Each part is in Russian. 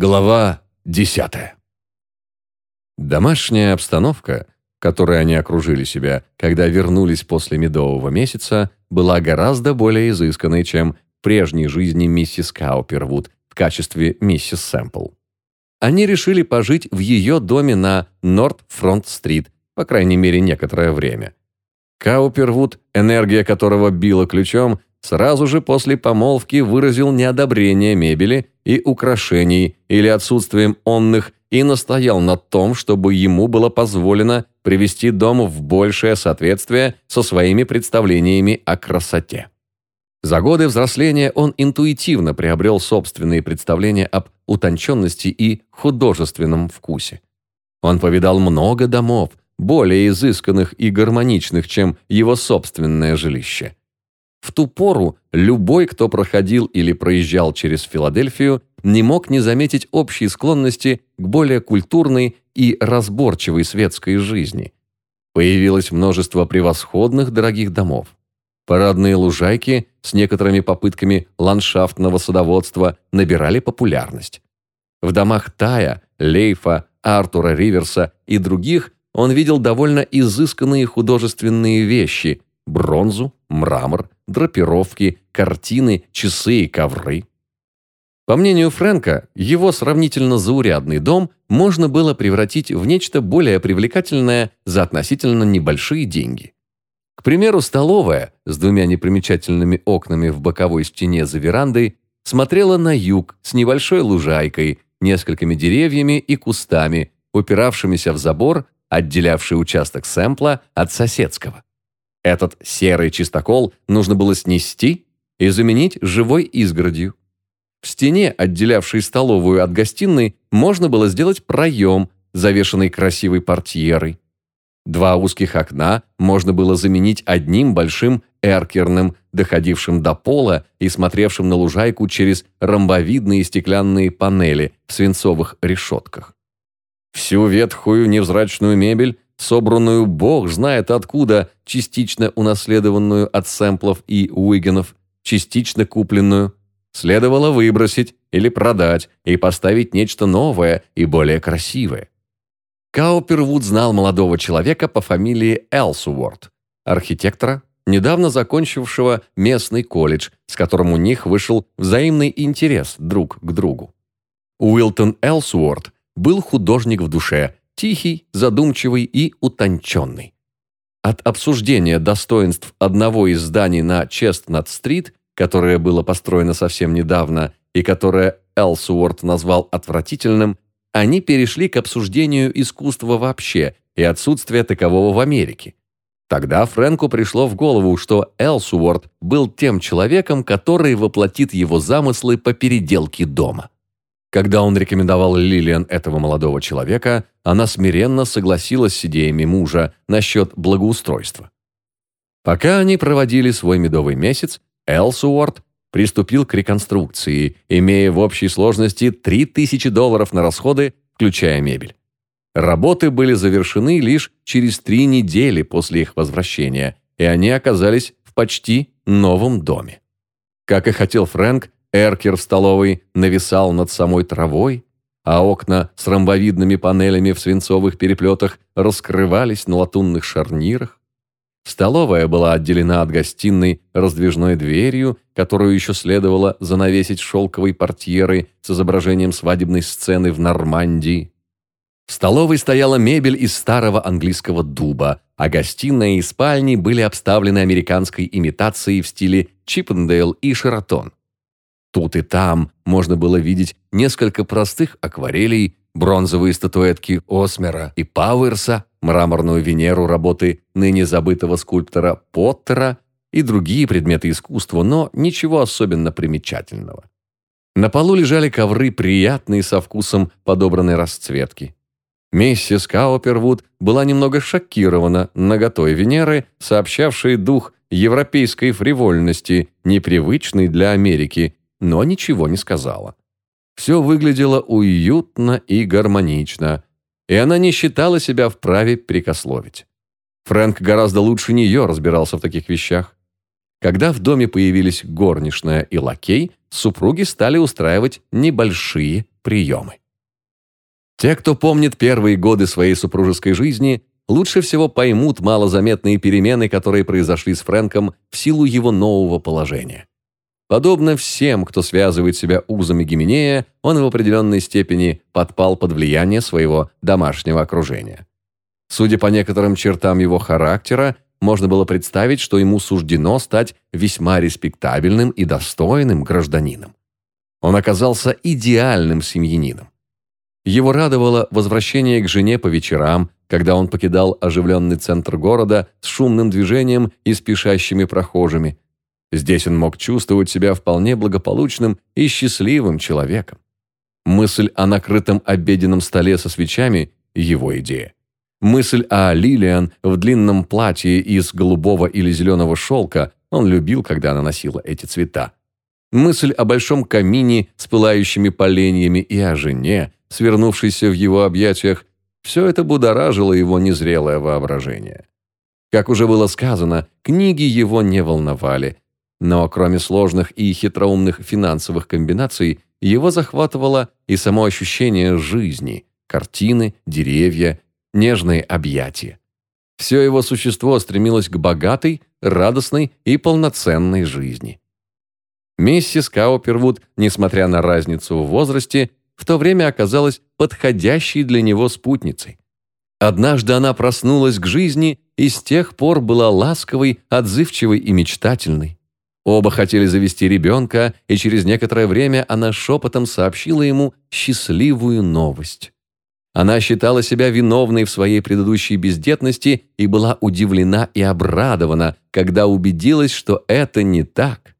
Глава 10. Домашняя обстановка, которой они окружили себя, когда вернулись после медового месяца, была гораздо более изысканной, чем в прежней жизни миссис Каупервуд в качестве миссис Сэмпл. Они решили пожить в ее доме на Норт-Фронт-стрит, по крайней мере, некоторое время. Каупервуд, энергия которого била ключом, сразу же после помолвки выразил неодобрение мебели и украшений или отсутствием онных и настоял на том, чтобы ему было позволено привести дом в большее соответствие со своими представлениями о красоте. За годы взросления он интуитивно приобрел собственные представления об утонченности и художественном вкусе. Он повидал много домов, более изысканных и гармоничных, чем его собственное жилище. В ту пору любой, кто проходил или проезжал через Филадельфию, не мог не заметить общей склонности к более культурной и разборчивой светской жизни. Появилось множество превосходных дорогих домов. Парадные лужайки с некоторыми попытками ландшафтного садоводства набирали популярность. В домах Тая, Лейфа, Артура Риверса и других он видел довольно изысканные художественные вещи – бронзу, мрамор, драпировки, картины, часы и ковры. По мнению Фрэнка, его сравнительно заурядный дом можно было превратить в нечто более привлекательное за относительно небольшие деньги. К примеру, столовая с двумя непримечательными окнами в боковой стене за верандой смотрела на юг с небольшой лужайкой, несколькими деревьями и кустами, упиравшимися в забор, отделявший участок сэмпла от соседского. Этот серый чистокол нужно было снести и заменить живой изгородью. В стене, отделявшей столовую от гостиной, можно было сделать проем, завешенный красивой портьерой. Два узких окна можно было заменить одним большим эркерным, доходившим до пола и смотревшим на лужайку через ромбовидные стеклянные панели в свинцовых решетках. Всю ветхую невзрачную мебель собранную бог знает откуда, частично унаследованную от сэмплов и уигенов, частично купленную, следовало выбросить или продать и поставить нечто новое и более красивое. Каупервуд знал молодого человека по фамилии Элсуорт, архитектора, недавно закончившего местный колледж, с которым у них вышел взаимный интерес друг к другу. Уилтон Элсуорт был художник в душе, тихий, задумчивый и утонченный. От обсуждения достоинств одного из зданий на Честнат-стрит, которое было построено совсем недавно и которое Элсуорт назвал отвратительным, они перешли к обсуждению искусства вообще и отсутствия такового в Америке. Тогда Фрэнку пришло в голову, что Элсуорт был тем человеком, который воплотит его замыслы по переделке дома. Когда он рекомендовал Лилиан этого молодого человека, она смиренно согласилась с идеями мужа насчет благоустройства. Пока они проводили свой медовый месяц, Элсуорт приступил к реконструкции, имея в общей сложности 3000 долларов на расходы, включая мебель. Работы были завершены лишь через три недели после их возвращения, и они оказались в почти новом доме. Как и хотел Фрэнк, Эркер в столовой нависал над самой травой, а окна с ромбовидными панелями в свинцовых переплетах раскрывались на латунных шарнирах. Столовая была отделена от гостиной раздвижной дверью, которую еще следовало занавесить шелковой портьерой с изображением свадебной сцены в Нормандии. В столовой стояла мебель из старого английского дуба, а гостиная и спальни были обставлены американской имитацией в стиле Чиппендейл и Шератон. Тут и там можно было видеть несколько простых акварелей, бронзовые статуэтки Осмера и Пауэрса, мраморную Венеру работы ныне забытого скульптора Поттера и другие предметы искусства, но ничего особенно примечательного. На полу лежали ковры, приятные со вкусом подобранной расцветки. Миссис Каупервуд была немного шокирована наготой Венеры, сообщавшей дух европейской фривольности, непривычной для Америки, но ничего не сказала. Все выглядело уютно и гармонично, и она не считала себя вправе прикословить. Фрэнк гораздо лучше нее разбирался в таких вещах. Когда в доме появились горничная и лакей, супруги стали устраивать небольшие приемы. Те, кто помнит первые годы своей супружеской жизни, лучше всего поймут малозаметные перемены, которые произошли с Фрэнком в силу его нового положения. Подобно всем, кто связывает себя узами Гименея, он в определенной степени подпал под влияние своего домашнего окружения. Судя по некоторым чертам его характера, можно было представить, что ему суждено стать весьма респектабельным и достойным гражданином. Он оказался идеальным семьянином. Его радовало возвращение к жене по вечерам, когда он покидал оживленный центр города с шумным движением и спешащими прохожими. Здесь он мог чувствовать себя вполне благополучным и счастливым человеком. Мысль о накрытом обеденном столе со свечами – его идея. Мысль о Лилиан в длинном платье из голубого или зеленого шелка – он любил, когда она носила эти цвета. Мысль о большом камине с пылающими поленьями и о жене, свернувшейся в его объятиях, все это будоражило его незрелое воображение. Как уже было сказано, книги его не волновали, но кроме сложных и хитроумных финансовых комбинаций, его захватывало и само ощущение жизни, картины, деревья, нежные объятия. Все его существо стремилось к богатой, радостной и полноценной жизни. Миссис Каупервуд, несмотря на разницу в возрасте, в то время оказалась подходящей для него спутницей. Однажды она проснулась к жизни и с тех пор была ласковой, отзывчивой и мечтательной. Оба хотели завести ребенка, и через некоторое время она шепотом сообщила ему счастливую новость. Она считала себя виновной в своей предыдущей бездетности и была удивлена и обрадована, когда убедилась, что это не так.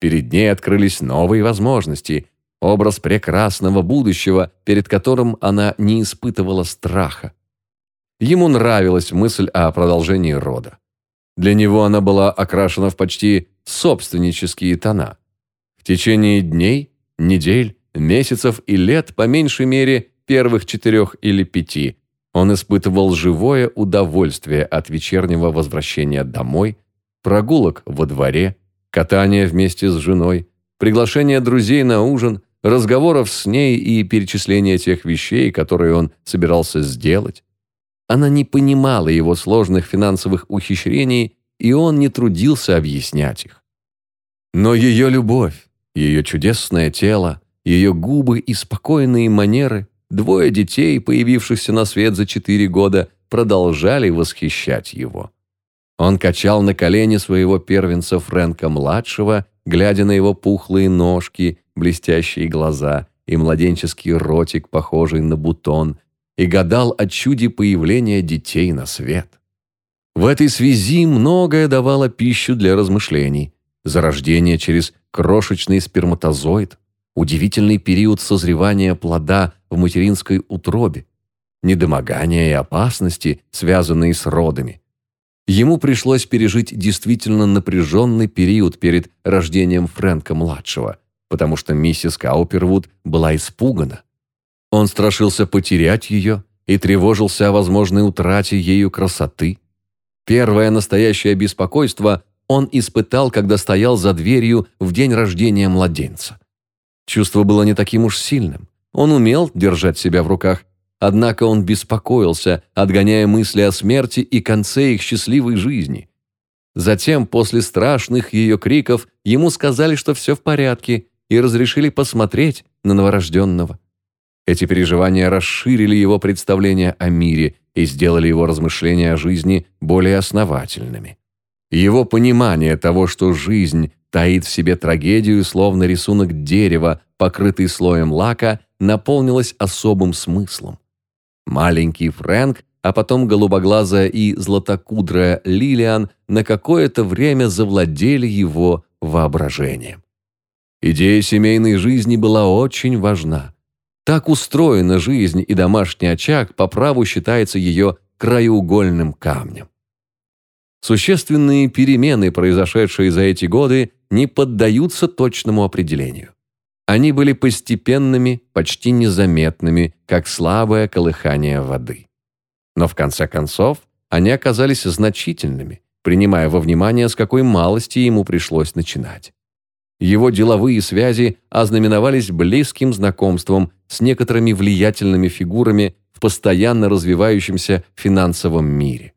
Перед ней открылись новые возможности, образ прекрасного будущего, перед которым она не испытывала страха. Ему нравилась мысль о продолжении рода. Для него она была окрашена в почти собственнические тона. В течение дней, недель, месяцев и лет, по меньшей мере, первых четырех или пяти, он испытывал живое удовольствие от вечернего возвращения домой, прогулок во дворе, катания вместе с женой, приглашения друзей на ужин, разговоров с ней и перечисления тех вещей, которые он собирался сделать. Она не понимала его сложных финансовых ухищрений, и он не трудился объяснять их. Но ее любовь, ее чудесное тело, ее губы и спокойные манеры, двое детей, появившихся на свет за четыре года, продолжали восхищать его. Он качал на колени своего первенца Фрэнка-младшего, глядя на его пухлые ножки, блестящие глаза и младенческий ротик, похожий на бутон, и гадал о чуде появления детей на свет. В этой связи многое давало пищу для размышлений. Зарождение через крошечный сперматозоид, удивительный период созревания плода в материнской утробе, недомогания и опасности, связанные с родами. Ему пришлось пережить действительно напряженный период перед рождением Фрэнка-младшего, потому что миссис Каупервуд была испугана. Он страшился потерять ее и тревожился о возможной утрате ею красоты. Первое настоящее беспокойство он испытал, когда стоял за дверью в день рождения младенца. Чувство было не таким уж сильным. Он умел держать себя в руках, однако он беспокоился, отгоняя мысли о смерти и конце их счастливой жизни. Затем, после страшных ее криков, ему сказали, что все в порядке, и разрешили посмотреть на новорожденного. Эти переживания расширили его представление о мире и сделали его размышления о жизни более основательными. Его понимание того, что жизнь таит в себе трагедию, словно рисунок дерева, покрытый слоем лака, наполнилось особым смыслом. Маленький Фрэнк, а потом голубоглазая и златокудрая Лилиан на какое-то время завладели его воображением. Идея семейной жизни была очень важна. Так устроена жизнь, и домашний очаг по праву считается ее краеугольным камнем. Существенные перемены, произошедшие за эти годы, не поддаются точному определению. Они были постепенными, почти незаметными, как слабое колыхание воды. Но в конце концов они оказались значительными, принимая во внимание, с какой малости ему пришлось начинать. Его деловые связи ознаменовались близким знакомством с некоторыми влиятельными фигурами в постоянно развивающемся финансовом мире.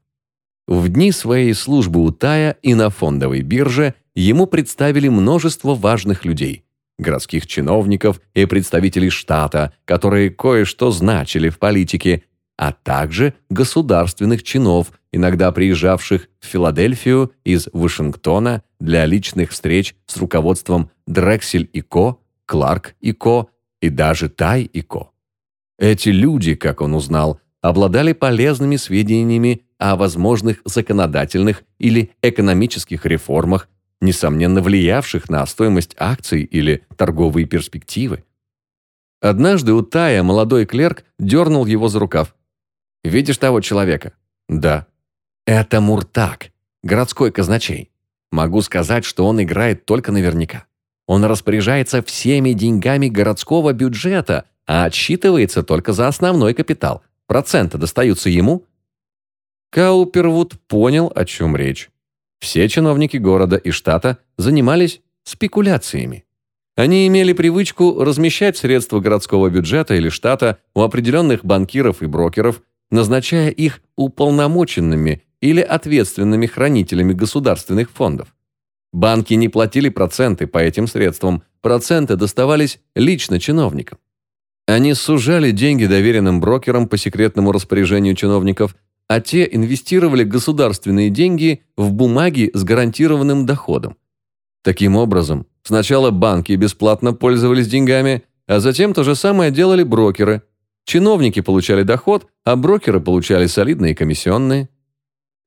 В дни своей службы у Тая и на фондовой бирже ему представили множество важных людей, городских чиновников и представителей штата, которые кое-что значили в политике, а также государственных чинов, иногда приезжавших в Филадельфию из Вашингтона для личных встреч с руководством Дрексель и Ко, Кларк и Ко и даже Тай и Ко. Эти люди, как он узнал, обладали полезными сведениями о возможных законодательных или экономических реформах, несомненно влиявших на стоимость акций или торговые перспективы. Однажды у Тая молодой клерк дернул его за рукав. «Видишь того человека?» «Да». «Это Муртак, городской казначей. Могу сказать, что он играет только наверняка. Он распоряжается всеми деньгами городского бюджета, а отсчитывается только за основной капитал. Проценты достаются ему». Каупервуд понял, о чем речь. Все чиновники города и штата занимались спекуляциями. Они имели привычку размещать средства городского бюджета или штата у определенных банкиров и брокеров, назначая их уполномоченными или ответственными хранителями государственных фондов. Банки не платили проценты по этим средствам, проценты доставались лично чиновникам. Они сужали деньги доверенным брокерам по секретному распоряжению чиновников, а те инвестировали государственные деньги в бумаги с гарантированным доходом. Таким образом, сначала банки бесплатно пользовались деньгами, а затем то же самое делали брокеры. Чиновники получали доход, а брокеры получали солидные комиссионные.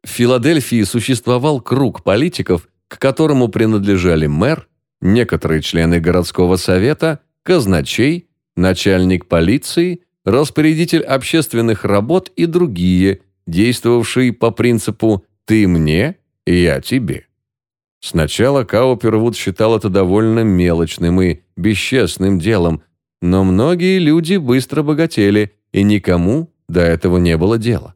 В Филадельфии существовал круг политиков, к которому принадлежали мэр, некоторые члены городского совета, казначей, начальник полиции, распорядитель общественных работ и другие, действовавший по принципу «ты мне, я тебе». Сначала Каупервуд считал это довольно мелочным и бесчестным делом, но многие люди быстро богатели, и никому до этого не было дела.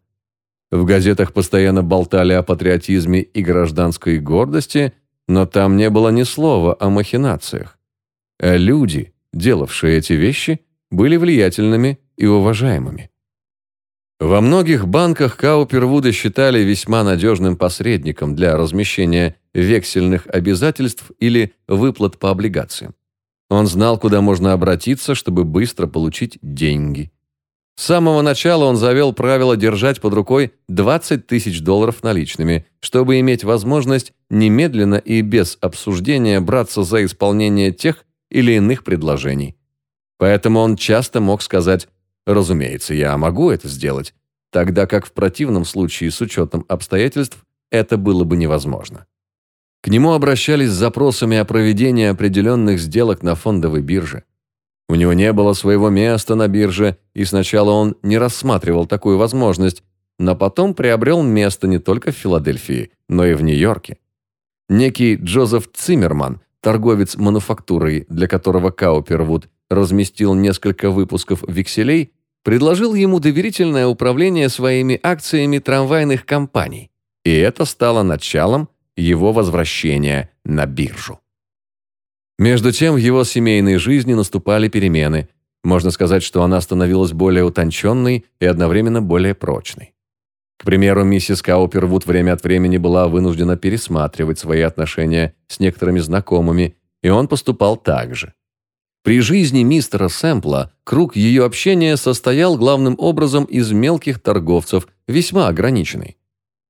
В газетах постоянно болтали о патриотизме и гражданской гордости, но там не было ни слова о махинациях. А люди, делавшие эти вещи, были влиятельными и уважаемыми. Во многих банках Каупервуда считали весьма надежным посредником для размещения вексельных обязательств или выплат по облигациям. Он знал, куда можно обратиться, чтобы быстро получить деньги. С самого начала он завел правило держать под рукой 20 тысяч долларов наличными, чтобы иметь возможность немедленно и без обсуждения браться за исполнение тех или иных предложений. Поэтому он часто мог сказать Разумеется, я могу это сделать, тогда как в противном случае с учетом обстоятельств это было бы невозможно. К нему обращались с запросами о проведении определенных сделок на фондовой бирже. У него не было своего места на бирже, и сначала он не рассматривал такую возможность, но потом приобрел место не только в Филадельфии, но и в Нью-Йорке. Некий Джозеф Циммерман, торговец мануфактурой, для которого Каупервуд разместил несколько выпусков векселей, предложил ему доверительное управление своими акциями трамвайных компаний, и это стало началом его возвращения на биржу. Между тем в его семейной жизни наступали перемены. Можно сказать, что она становилась более утонченной и одновременно более прочной. К примеру, миссис Каупервуд время от времени была вынуждена пересматривать свои отношения с некоторыми знакомыми, и он поступал так же. При жизни мистера Сэмпла круг ее общения состоял главным образом из мелких торговцев, весьма ограниченный.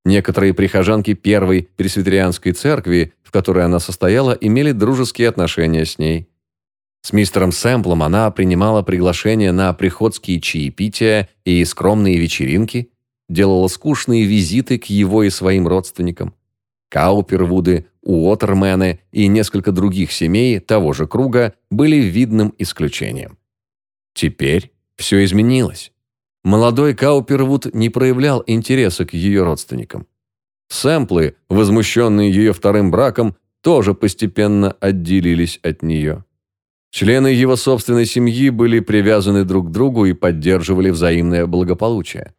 Некоторые прихожанки первой пресвитерианской церкви, в которой она состояла, имели дружеские отношения с ней. С мистером Сэмплом она принимала приглашения на приходские чаепития и скромные вечеринки, делала скучные визиты к его и своим родственникам. Каупервуды, Уотермены и несколько других семей того же круга были видным исключением. Теперь все изменилось. Молодой Каупервуд не проявлял интереса к ее родственникам. Сэмплы, возмущенные ее вторым браком, тоже постепенно отделились от нее. Члены его собственной семьи были привязаны друг к другу и поддерживали взаимное благополучие.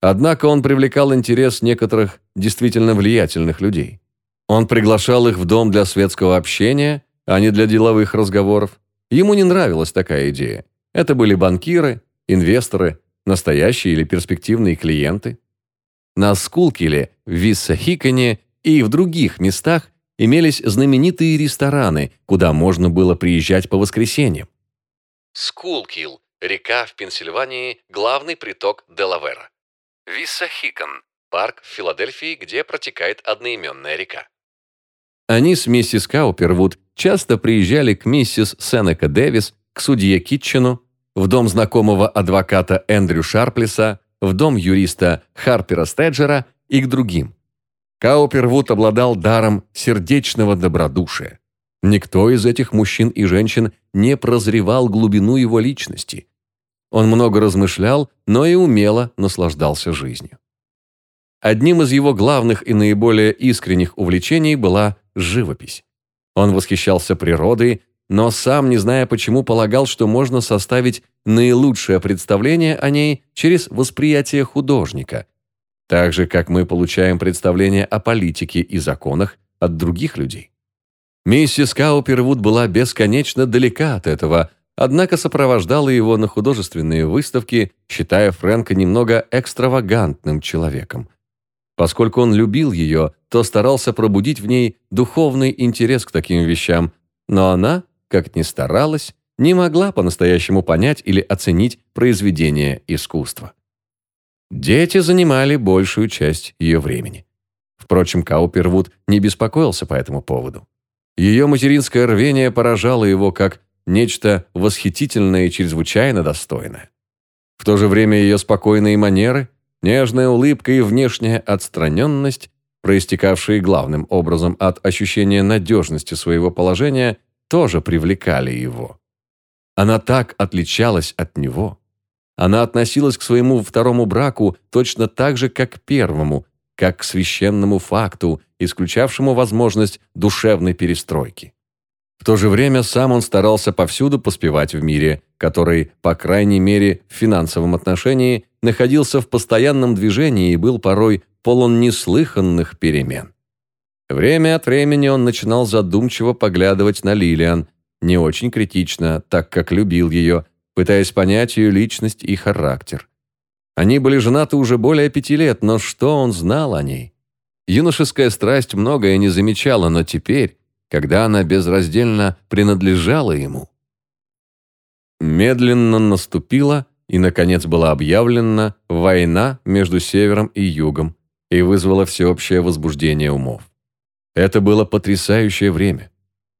Однако он привлекал интерес некоторых действительно влиятельных людей. Он приглашал их в дом для светского общения, а не для деловых разговоров. Ему не нравилась такая идея. Это были банкиры, инвесторы, настоящие или перспективные клиенты. На Скулкиле, в Виссахиконе и в других местах имелись знаменитые рестораны, куда можно было приезжать по воскресеньям. Скулкил – река в Пенсильвании, главный приток Делавера. Виссахикон – парк в Филадельфии, где протекает одноименная река. Они с миссис Каупервуд часто приезжали к миссис Сенека Дэвис, к судье Китчену, в дом знакомого адвоката Эндрю Шарплиса, в дом юриста Харпера Стеджера и к другим. Каупервуд обладал даром сердечного добродушия. Никто из этих мужчин и женщин не прозревал глубину его личности. Он много размышлял, но и умело наслаждался жизнью. Одним из его главных и наиболее искренних увлечений была живопись. Он восхищался природой, но сам, не зная почему, полагал, что можно составить наилучшее представление о ней через восприятие художника, так же, как мы получаем представление о политике и законах от других людей. Миссис Каупервуд была бесконечно далека от этого, однако сопровождала его на художественные выставки, считая Фрэнка немного экстравагантным человеком. Поскольку он любил ее, то старался пробудить в ней духовный интерес к таким вещам, но она, как ни старалась, не могла по-настоящему понять или оценить произведение искусства. Дети занимали большую часть ее времени. Впрочем, Каупервуд не беспокоился по этому поводу. Ее материнское рвение поражало его как нечто восхитительное и чрезвычайно достойное. В то же время ее спокойные манеры Нежная улыбка и внешняя отстраненность, проистекавшие главным образом от ощущения надежности своего положения, тоже привлекали его. Она так отличалась от него. Она относилась к своему второму браку точно так же, как к первому, как к священному факту, исключавшему возможность душевной перестройки. В то же время сам он старался повсюду поспевать в мире, который, по крайней мере, в финансовом отношении, находился в постоянном движении и был порой полон неслыханных перемен. Время от времени он начинал задумчиво поглядывать на Лилиан, не очень критично, так как любил ее, пытаясь понять ее личность и характер. Они были женаты уже более пяти лет, но что он знал о ней? Юношеская страсть многое не замечала, но теперь, когда она безраздельно принадлежала ему. Медленно наступила и, наконец, была объявлена война между Севером и Югом и вызвала всеобщее возбуждение умов. Это было потрясающее время.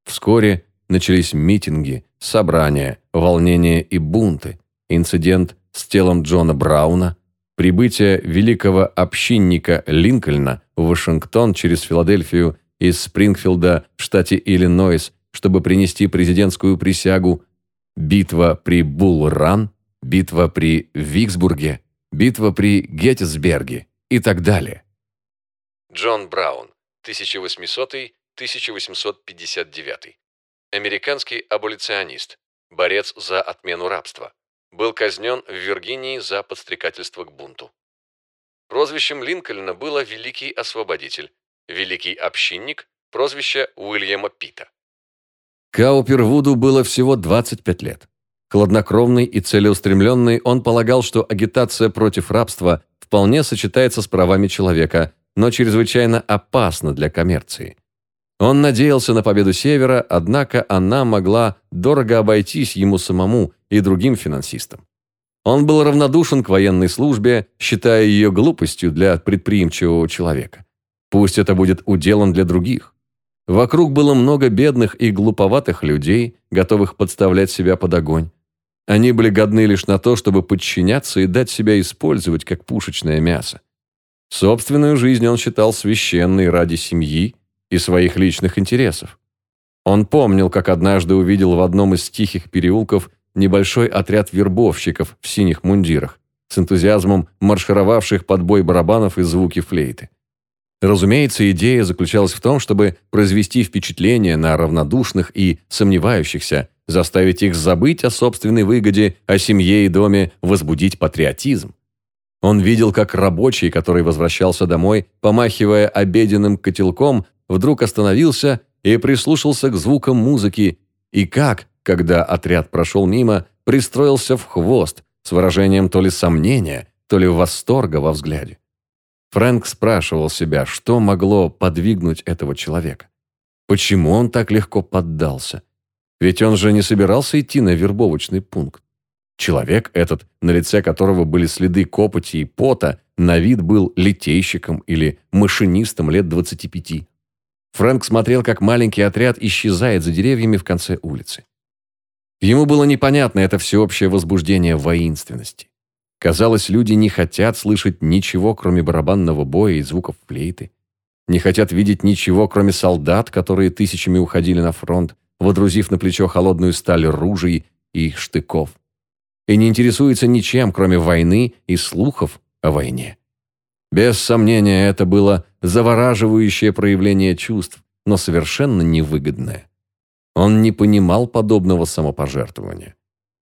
Вскоре начались митинги, собрания, волнения и бунты, инцидент с телом Джона Брауна, прибытие великого общинника Линкольна в Вашингтон через Филадельфию из Спрингфилда в штате Иллинойс, чтобы принести президентскую присягу, битва при Булл-Ран, битва при Виксбурге, битва при Геттисберге и так далее. Джон Браун, 1800-1859. Американский аболиционист, борец за отмену рабства. Был казнен в Виргинии за подстрекательство к бунту. Прозвищем Линкольна было «Великий освободитель», «Великий общинник», прозвище Уильяма Питта. Каупервуду было всего 25 лет. Хладнокровный и целеустремленный, он полагал, что агитация против рабства вполне сочетается с правами человека, но чрезвычайно опасна для коммерции. Он надеялся на победу Севера, однако она могла дорого обойтись ему самому и другим финансистам. Он был равнодушен к военной службе, считая ее глупостью для предприимчивого человека. Пусть это будет уделом для других. Вокруг было много бедных и глуповатых людей, готовых подставлять себя под огонь. Они были годны лишь на то, чтобы подчиняться и дать себя использовать как пушечное мясо. Собственную жизнь он считал священной ради семьи и своих личных интересов. Он помнил, как однажды увидел в одном из тихих переулков небольшой отряд вербовщиков в синих мундирах, с энтузиазмом маршировавших под бой барабанов и звуки флейты. Разумеется, идея заключалась в том, чтобы произвести впечатление на равнодушных и сомневающихся, заставить их забыть о собственной выгоде, о семье и доме, возбудить патриотизм. Он видел, как рабочий, который возвращался домой, помахивая обеденным котелком, вдруг остановился и прислушался к звукам музыки, и как, когда отряд прошел мимо, пристроился в хвост с выражением то ли сомнения, то ли восторга во взгляде. Фрэнк спрашивал себя, что могло подвигнуть этого человека. Почему он так легко поддался? Ведь он же не собирался идти на вербовочный пункт. Человек этот, на лице которого были следы копоти и пота, на вид был литейщиком или машинистом лет 25. Фрэнк смотрел, как маленький отряд исчезает за деревьями в конце улицы. Ему было непонятно это всеобщее возбуждение воинственности. Казалось, люди не хотят слышать ничего, кроме барабанного боя и звуков флейты. Не хотят видеть ничего, кроме солдат, которые тысячами уходили на фронт, водрузив на плечо холодную сталь ружей и штыков. И не интересуются ничем, кроме войны и слухов о войне. Без сомнения, это было завораживающее проявление чувств, но совершенно невыгодное. Он не понимал подобного самопожертвования.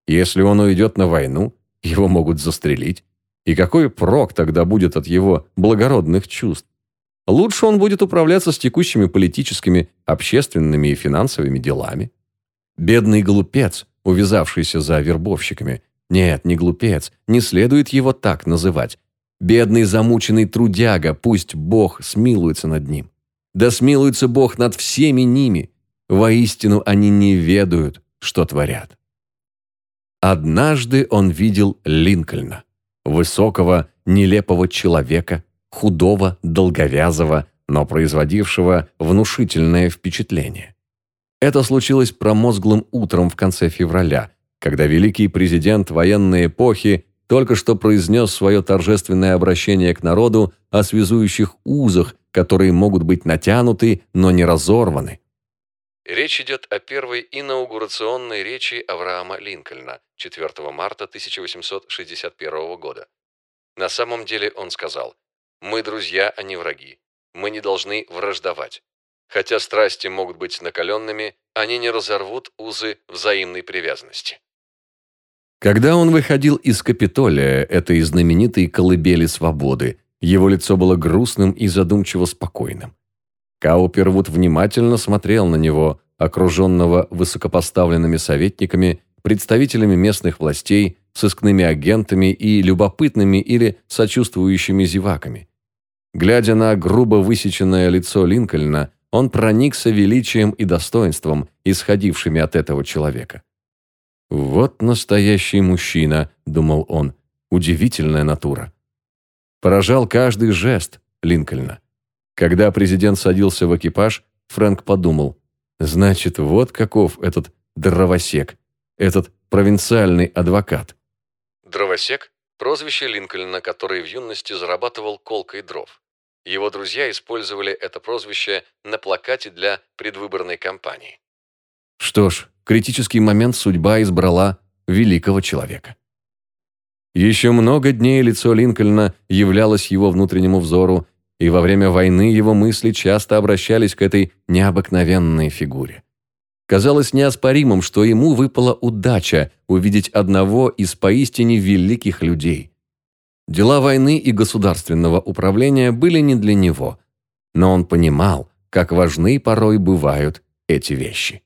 Если он уйдет на войну, его могут застрелить. И какой прок тогда будет от его благородных чувств? Лучше он будет управляться с текущими политическими, общественными и финансовыми делами. Бедный глупец, увязавшийся за вербовщиками. Нет, не глупец, не следует его так называть. Бедный замученный трудяга, пусть Бог смилуется над ним. Да смилуется Бог над всеми ними. Воистину они не ведают, что творят. Однажды он видел Линкольна, высокого, нелепого человека, худого, долговязого, но производившего внушительное впечатление. Это случилось промозглым утром в конце февраля, когда великий президент военной эпохи только что произнес свое торжественное обращение к народу о связующих узах, которые могут быть натянуты, но не разорваны. Речь идет о первой инаугурационной речи Авраама Линкольна 4 марта 1861 года. На самом деле он сказал «Мы друзья, а не враги. Мы не должны враждовать. Хотя страсти могут быть накаленными, они не разорвут узы взаимной привязанности». Когда он выходил из Капитолия, этой знаменитой колыбели свободы, его лицо было грустным и задумчиво спокойным. Каупервуд внимательно смотрел на него, окруженного высокопоставленными советниками, представителями местных властей, сыскными агентами и любопытными или сочувствующими зеваками. Глядя на грубо высеченное лицо Линкольна, он проникся величием и достоинством, исходившими от этого человека. «Вот настоящий мужчина», — думал он, — «удивительная натура». Поражал каждый жест Линкольна. Когда президент садился в экипаж, Фрэнк подумал, «Значит, вот каков этот дровосек, этот провинциальный адвокат». Дровосек – прозвище Линкольна, который в юности зарабатывал колкой дров. Его друзья использовали это прозвище на плакате для предвыборной кампании. Что ж, критический момент судьба избрала великого человека. Еще много дней лицо Линкольна являлось его внутреннему взору, и во время войны его мысли часто обращались к этой необыкновенной фигуре. Казалось неоспоримым, что ему выпала удача увидеть одного из поистине великих людей. Дела войны и государственного управления были не для него, но он понимал, как важны порой бывают эти вещи.